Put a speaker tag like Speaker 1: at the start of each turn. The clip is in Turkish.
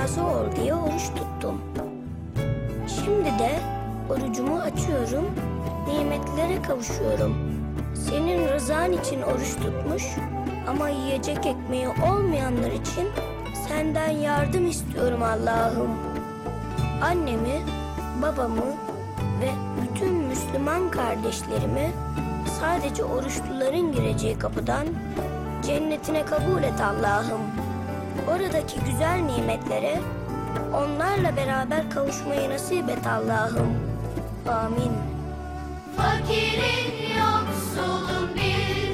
Speaker 1: razı ol diye oruç tuttum. Şimdi de orucumu açıyorum, nimetlere kavuşuyorum. Senin rızan için oruç tutmuş ama yiyecek ekmeği olmayanlar için senden yardım istiyorum Allah'ım. Annemi, babamı ve bütün Müslüman kardeşlerimi sadece oruçluların gireceği kapıdan cennetine kabul et Allah'ım. Oradaki güzel nimetlere onlarla beraber kavuşmayı nasip et Allah'ım. Amin.
Speaker 2: Fakirin yoksulun bildim